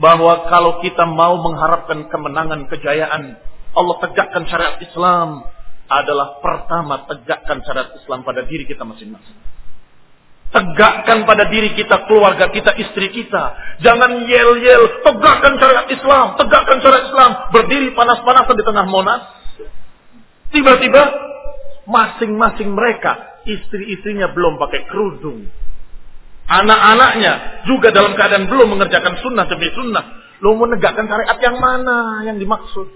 bahwa kalau kita mau mengharapkan kemenangan, kejayaan, Allah tegakkan syariat Islam adalah pertama tegakkan syariat Islam pada diri kita masing-masing. Tegakkan pada diri kita, keluarga kita, istri kita. Jangan yel-yel, tegakkan syariat Islam, tegakkan syariat Islam. Berdiri panas-panasan di tengah monas. Tiba-tiba masing-masing mereka, istri-istrinya belum pakai kerudung. Anak-anaknya juga dalam keadaan belum mengerjakan sunnah demi sunnah. Lo menegakkan syariat yang mana yang dimaksud?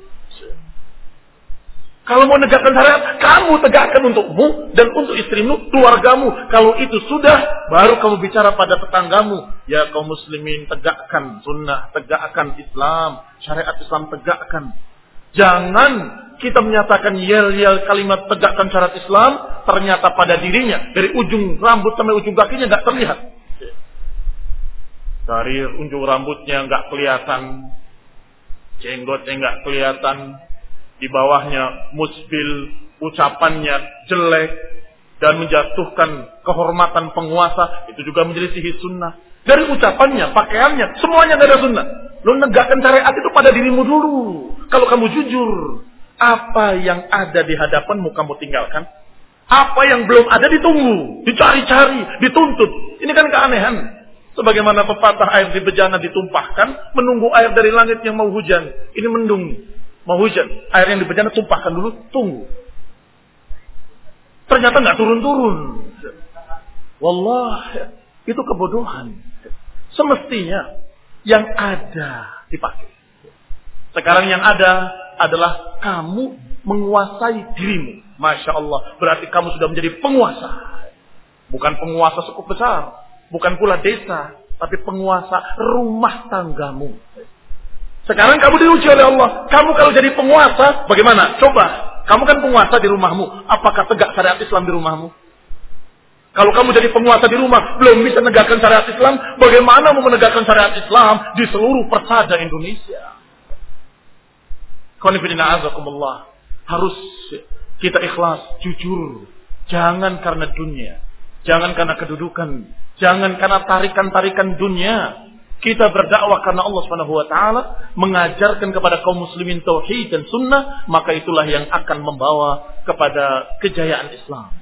Kalau mau negakkan syariat, kamu tegakkan untukmu dan untuk istrimu, keluargamu. Kalau itu sudah, baru kamu bicara pada tetanggamu. Ya kaum muslimin, tegakkan sunnah, tegakkan Islam, syariat Islam tegakkan. Jangan kita menyatakan yel-yel kalimat tegakkan syariat Islam, ternyata pada dirinya, dari ujung rambut sampai ujung kakinya nggak terlihat. Dari ujung rambutnya nggak kelihatan, jenggotnya nggak kelihatan, di bawahnya musbil, ucapannya jelek, dan menjatuhkan kehormatan penguasa, itu juga menjadi sihir sunnah. Dari ucapannya, pakaiannya, semuanya ada sunnah. Lu negakkan syariat itu pada dirimu dulu. Kalau kamu jujur, apa yang ada di hadapanmu kamu tinggalkan. Apa yang belum ada ditunggu, dicari-cari, dituntut. Ini kan keanehan. Sebagaimana pepatah air di bejana ditumpahkan, menunggu air dari langit yang mau hujan. Ini mendung. Mau hujan. Air yang di bejana tumpahkan dulu, tunggu. Ternyata nggak turun-turun. Wallah, itu kebodohan. Semestinya yang ada dipakai. Sekarang yang ada adalah kamu menguasai dirimu. Masya Allah. Berarti kamu sudah menjadi penguasa. Bukan penguasa cukup besar. Bukan pula desa. Tapi penguasa rumah tanggamu. Sekarang kamu diuji oleh Allah. Kamu kalau jadi penguasa, bagaimana? Coba. Kamu kan penguasa di rumahmu. Apakah tegak syariat Islam di rumahmu? Kalau kamu jadi penguasa di rumah, belum bisa menegakkan syariat Islam, bagaimana mau menegakkan syariat Islam di seluruh persada Indonesia? Harus kita ikhlas, jujur. Jangan karena dunia. Jangan karena kedudukan. Jangan karena tarikan-tarikan dunia. Kita berdakwah karena Allah Subhanahu wa taala mengajarkan kepada kaum muslimin tauhid dan sunnah, maka itulah yang akan membawa kepada kejayaan Islam.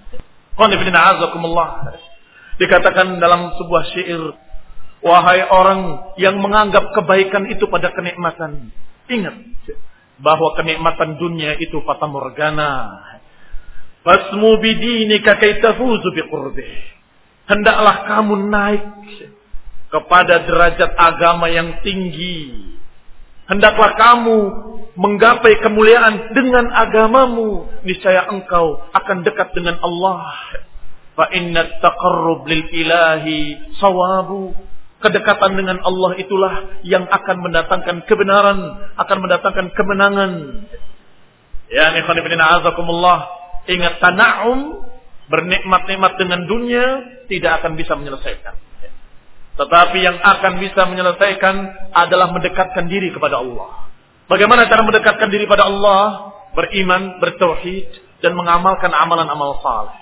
Dikatakan dalam sebuah syair, wahai orang yang menganggap kebaikan itu pada kenikmatan, ingat bahwa kenikmatan dunia itu fata morgana. Fasmu bidinika kay biqurbih. Hendaklah kamu naik kepada derajat agama yang tinggi. Hendaklah kamu menggapai kemuliaan dengan agamamu. Niscaya engkau akan dekat dengan Allah. Fa inna taqarrub lil ilahi sawabu. Kedekatan dengan Allah itulah yang akan mendatangkan kebenaran, akan mendatangkan kemenangan. Ya, ikhwanifidina azakumullah. Ingat tana'um, bernikmat-nikmat dengan dunia, tidak akan bisa menyelesaikan. Tetapi yang akan bisa menyelesaikan adalah mendekatkan diri kepada Allah. Bagaimana cara mendekatkan diri pada Allah? Beriman, bertauhid, dan mengamalkan amalan-amal saleh.